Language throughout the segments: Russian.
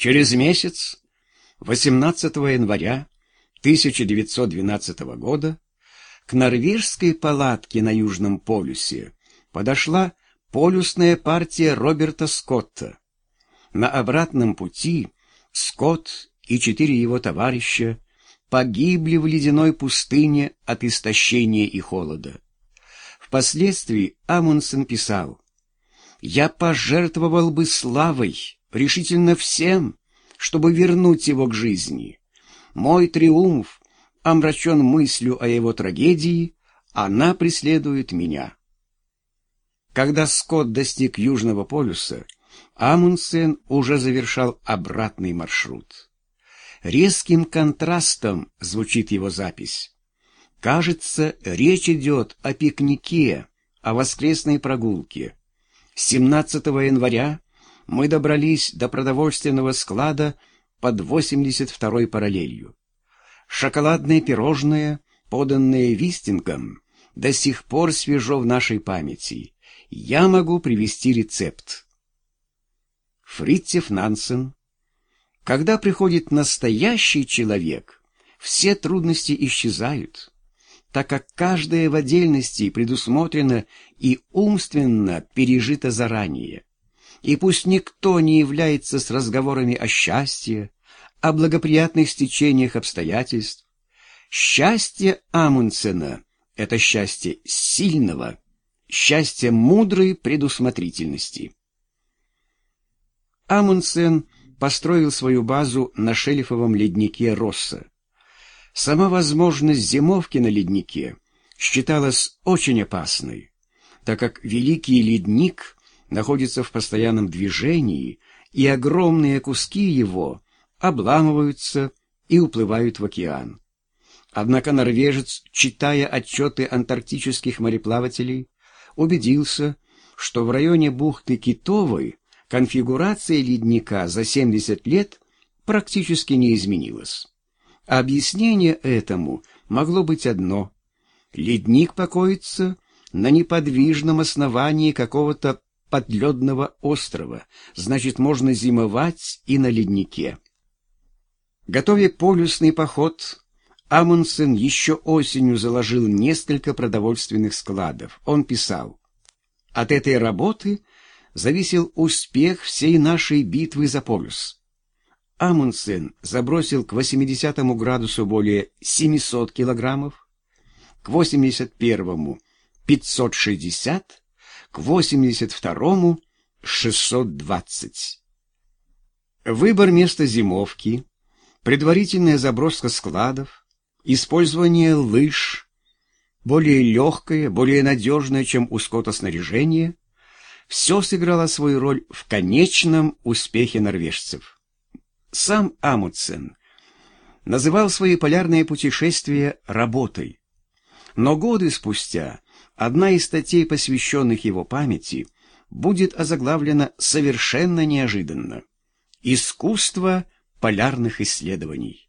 Через месяц, 18 января 1912 года, к норвежской палатке на Южном полюсе подошла полюсная партия Роберта Скотта. На обратном пути Скотт и четыре его товарища погибли в ледяной пустыне от истощения и холода. Впоследствии Амундсен писал, «Я пожертвовал бы славой, решительно всем, чтобы вернуть его к жизни. Мой триумф омрачен мыслью о его трагедии, она преследует меня». Когда Скотт достиг Южного полюса, Амундсен уже завершал обратный маршрут. Резким контрастом звучит его запись. Кажется, речь идет о пикнике, о воскресной прогулке. 17 января мы добрались до продовольственного склада под 82-й параллелью. Шоколадное пирожное, поданное Вистингом, до сих пор свежо в нашей памяти. Я могу привести рецепт. Фритьев Нансен. Когда приходит настоящий человек, все трудности исчезают, так как каждая в отдельности предусмотрена и умственно пережита заранее. И пусть никто не является с разговорами о счастье, о благоприятных стечениях обстоятельств, счастье Амундсена — это счастье сильного, счастье мудрой предусмотрительности. Амундсен построил свою базу на шельфовом леднике Росса. Сама возможность зимовки на леднике считалась очень опасной, так как великий ледник находится в постоянном движении, и огромные куски его обламываются и уплывают в океан. Однако норвежец, читая отчеты антарктических мореплавателей, убедился, что в районе бухты Китовой конфигурация ледника за 70 лет практически не изменилась. Объяснение этому могло быть одно. Ледник покоится на неподвижном основании какого-то подледного острова, значит, можно зимовать и на леднике. Готовя полюсный поход, Амундсен еще осенью заложил несколько продовольственных складов. Он писал, «От этой работы зависел успех всей нашей битвы за полюс. Амундсен забросил к 80 градусу более 700 килограммов, к 81-му 560, к 82-му 620. Выбор места зимовки, предварительная заброска складов, использование лыж, более легкое, более надежное, чем у скота снаряжение, все сыграло свою роль в конечном успехе норвежцев. Сам Амутсен называл свои полярные путешествия работой. Но годы спустя одна из статей, посвященных его памяти, будет озаглавлена совершенно неожиданно «Искусство полярных исследований».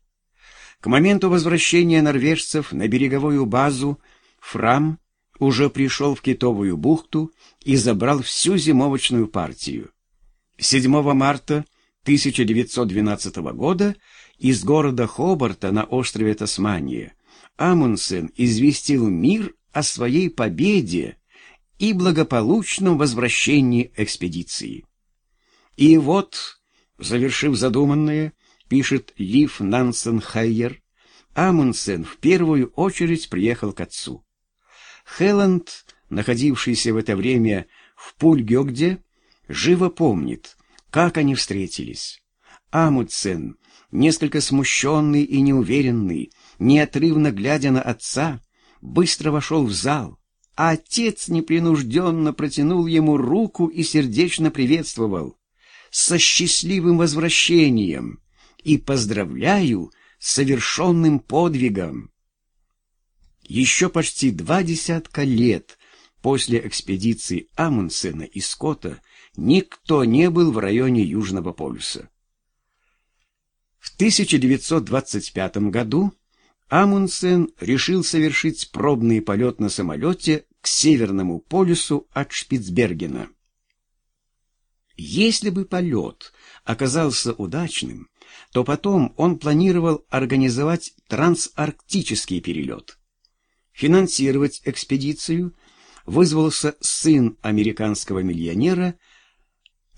К моменту возвращения норвежцев на береговую базу Фрам уже пришел в Китовую бухту и забрал всю зимовочную партию. 7 марта 1912 года из города Хобарта на острове Тасмания Амундсен известил мир о своей победе и благополучном возвращении экспедиции. И вот, завершив задуманное, пишет Лив Нансен Хайер, Амундсен в первую очередь приехал к отцу. Хелланд, находившийся в это время в Пульгёгде, живо помнит, как они встретились. Амундсен, несколько смущенный и неуверенный, неотрывно глядя на отца, быстро вошел в зал, а отец непринужденно протянул ему руку и сердечно приветствовал. «Со счастливым возвращением!» и поздравляю с совершенным подвигом. Еще почти два десятка лет после экспедиции Амундсена и Скотта никто не был в районе Южного полюса. В 1925 году Амундсен решил совершить пробный полет на самолете к Северному полюсу от Шпицбергена. Если бы полет оказался удачным, то потом он планировал организовать трансарктический перелет. Финансировать экспедицию вызвался сын американского миллионера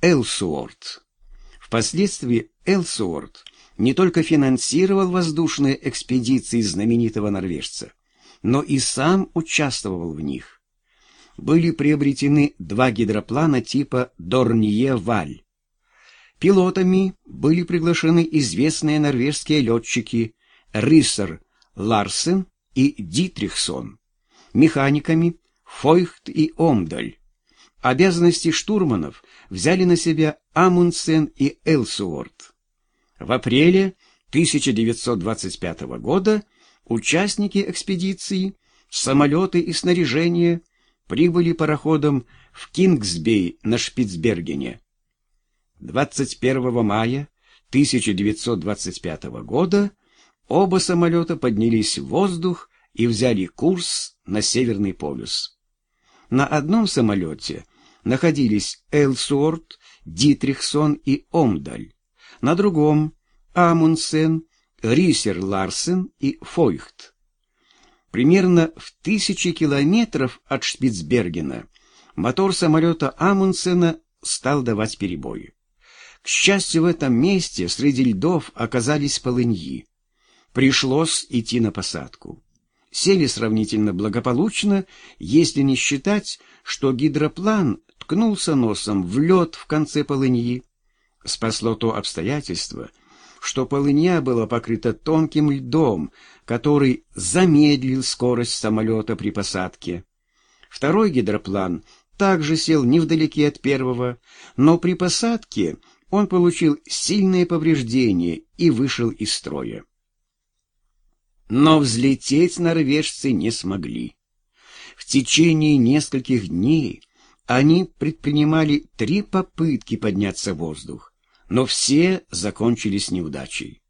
Элсуорт. Впоследствии Элсуорт не только финансировал воздушные экспедиции знаменитого норвежца, но и сам участвовал в них. Были приобретены два гидроплана типа Дорние-Валь. Пилотами были приглашены известные норвежские летчики Риссер Ларсен и Дитрихсон, механиками Фойхт и Омдаль. Обязанности штурманов взяли на себя Амундсен и Элсуорт. В апреле 1925 года участники экспедиции, самолеты и снаряжение прибыли пароходом в Кингсбей на Шпицбергене. 21 мая 1925 года оба самолета поднялись в воздух и взяли курс на Северный полюс. На одном самолете находились Элсуорт, Дитрихсон и Омдаль, на другом — Амундсен, Рисер Ларсен и Фойхт. Примерно в тысячи километров от Шпицбергена мотор самолета Амундсена стал давать перебои. К счастью, в этом месте среди льдов оказались полыньи. Пришлось идти на посадку. Сели сравнительно благополучно, если не считать, что гидроплан ткнулся носом в лед в конце полыньи. Спасло то обстоятельство — что полынья была покрыта тонким льдом, который замедлил скорость самолета при посадке. Второй гидроплан также сел невдалеке от первого, но при посадке он получил сильные повреждения и вышел из строя. Но взлететь норвежцы не смогли. В течение нескольких дней они предпринимали три попытки подняться в воздух но все закончились неудачей.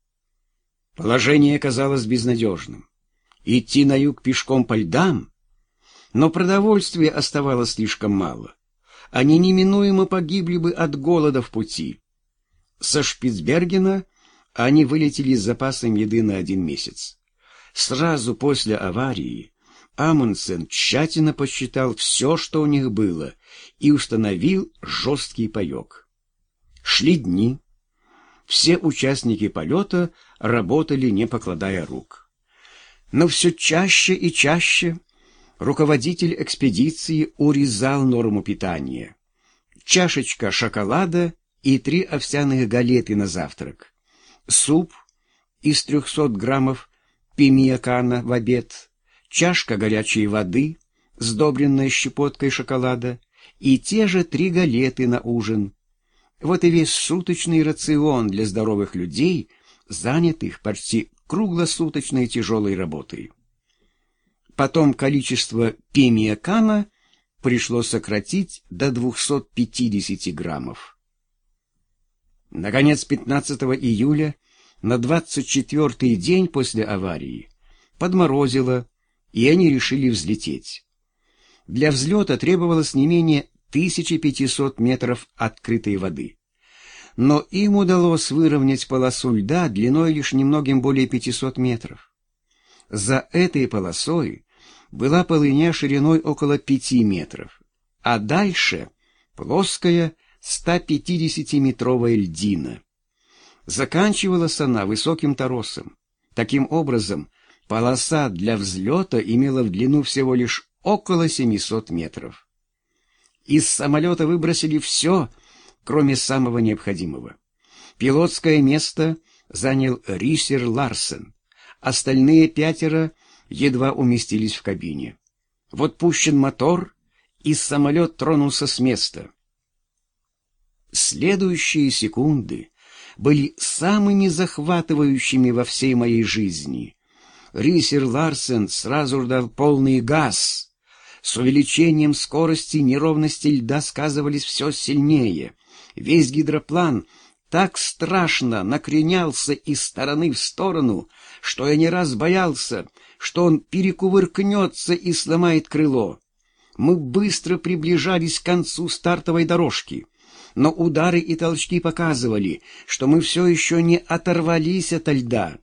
Положение казалось безнадежным. Идти на юг пешком по льдам? Но продовольствия оставалось слишком мало. Они неминуемо погибли бы от голода в пути. Со Шпицбергена они вылетели с запасом еды на один месяц. Сразу после аварии Амундсен тщательно посчитал все, что у них было, и установил жесткий паек. Шли дни. Все участники полета работали, не покладая рук. Но все чаще и чаще руководитель экспедиции урезал норму питания. Чашечка шоколада и три овсяных галеты на завтрак. Суп из 300 граммов пимиакана в обед, чашка горячей воды, сдобренная щепоткой шоколада, и те же три галеты на ужин, вот и весь суточный рацион для здоровых людей, занятых почти круглосуточной тяжелой работой. Потом количество пемиакана пришлось сократить до 250 граммов. Наконец, 15 июля, на 24-й день после аварии, подморозило, и они решили взлететь. Для взлета требовалось не менее 1500 метров открытой воды. Но им удалось выровнять полосу льда длиной лишь немногим более 500 метров. За этой полосой была полыня шириной около 5 метров, а дальше плоская 150-метровая льдина. Заканчивалась она высоким торосом. Таким образом, полоса для взлета имела в длину всего лишь около 700 метров. Из самолета выбросили все, кроме самого необходимого. Пилотское место занял Рисер Ларсен. Остальные пятеро едва уместились в кабине. Вот пущен мотор, и самолет тронулся с места. Следующие секунды были самыми захватывающими во всей моей жизни. Рисер Ларсен сразу дал полный газ — с увеличением скорости неровности льда сказывались все сильнее. Весь гидроплан так страшно накренялся из стороны в сторону, что я не раз боялся, что он перекувыркнется и сломает крыло. Мы быстро приближались к концу стартовой дорожки. но удары и толчки показывали, что мы все еще не оторвались от льда.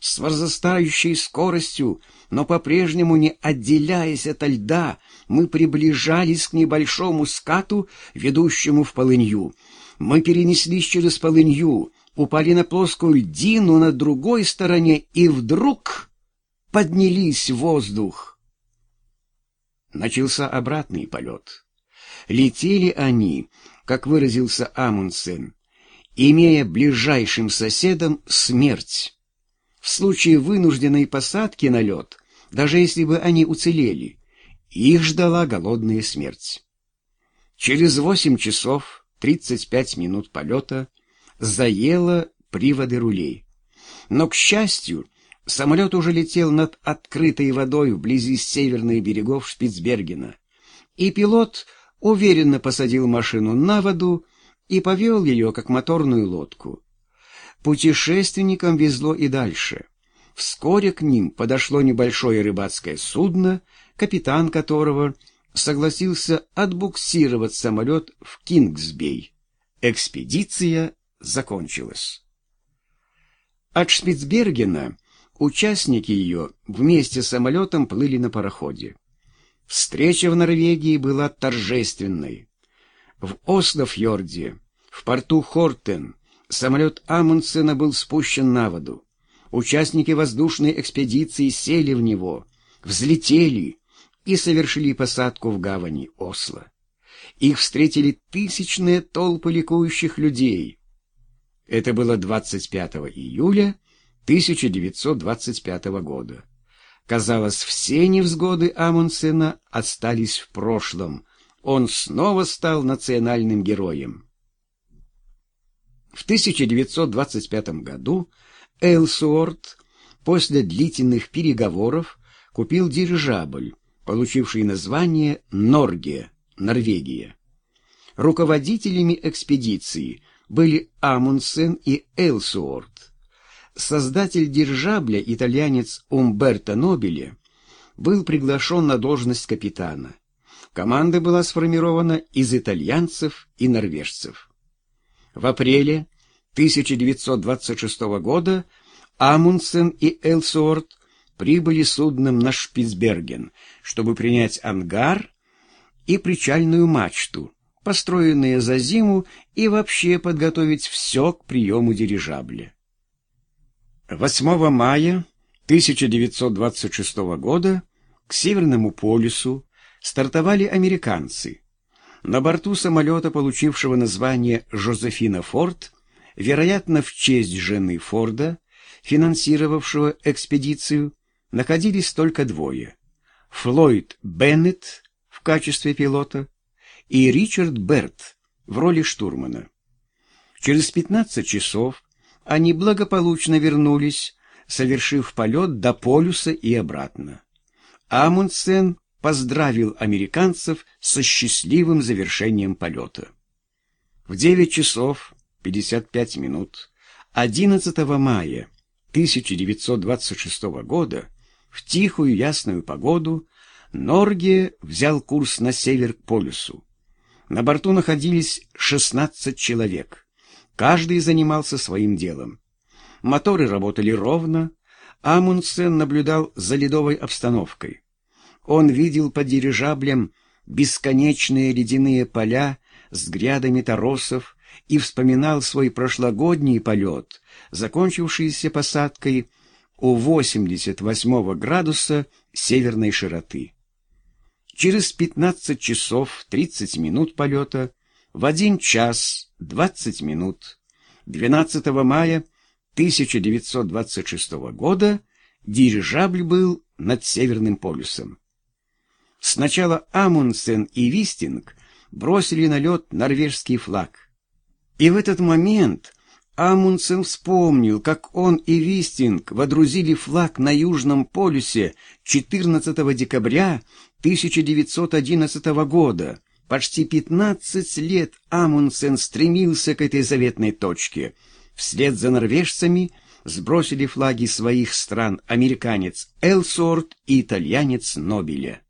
С возрастающей скоростью, но по-прежнему не отделяясь от льда, мы приближались к небольшому скату, ведущему в полынью. Мы перенеслись через полынью, упали на плоскую льдину на другой стороне и вдруг поднялись в воздух. Начался обратный полет. Летели они, как выразился Амундсен, имея ближайшим соседом смерть. В случае вынужденной посадки на лед, даже если бы они уцелели, их ждала голодная смерть. Через восемь часов тридцать пять минут полета заело приводы рулей. Но, к счастью, самолет уже летел над открытой водой вблизи северных берегов Шпицбергена, и пилот уверенно посадил машину на воду и повел ее, как моторную лодку. Путешественникам везло и дальше. Вскоре к ним подошло небольшое рыбацкое судно, капитан которого согласился отбуксировать самолет в Кингсбей. Экспедиция закончилась. От Шпицбергена участники ее вместе с самолетом плыли на пароходе. Встреча в Норвегии была торжественной. В Ослофьорде, в порту Хортен, самолет Амундсена был спущен на воду. Участники воздушной экспедиции сели в него, взлетели и совершили посадку в гавани Осло. Их встретили тысячные толпы ликующих людей — это было 25 июля 1925 года. Казалось, все невзгоды Амундсена остались в прошлом. Он снова стал национальным героем. В 1925 году Элсуорт после длительных переговоров купил дирижабль, получивший название «Норге» — Норвегия. Руководителями экспедиции были Амундсен и Элсуорт. Создатель дирижабля, итальянец Умберто Нобеле, был приглашен на должность капитана. Команда была сформирована из итальянцев и норвежцев. В апреле 1926 года Амундсен и Элсуорт прибыли судном на Шпицберген, чтобы принять ангар и причальную мачту, построенные за зиму, и вообще подготовить все к приему дирижабля. 8 мая 1926 года к Северному полюсу стартовали американцы. На борту самолета, получившего название «Жозефина Форд», вероятно, в честь жены Форда, финансировавшего экспедицию, находились только двое. Флойд Беннет в качестве пилота и Ричард Берт в роли штурмана. Через 15 часов они благополучно вернулись, совершив полет до полюса и обратно. Амундсен поздравил американцев со счастливым завершением полета. В 9 часов 55 минут 11 мая 1926 года в тихую ясную погоду Норге взял курс на север к полюсу. На борту находились 16 человек. Каждый занимался своим делом. Моторы работали ровно, Амундсен наблюдал за ледовой обстановкой. Он видел под дирижаблем бесконечные ледяные поля с грядами торосов и вспоминал свой прошлогодний полет, закончившийся посадкой у 88 градуса северной широты. Через 15 часов 30 минут полета в 1 час 20 минут 12 мая 1926 года дирижабль был над Северным полюсом. Сначала Амундсен и Вистинг бросили на лед норвежский флаг. И в этот момент Амундсен вспомнил, как он и Вистинг водрузили флаг на Южном полюсе 14 декабря 1911 года. Почти 15 лет Амундсен стремился к этой заветной точке. Вслед за норвежцами сбросили флаги своих стран американец Элсорт и итальянец Нобеля.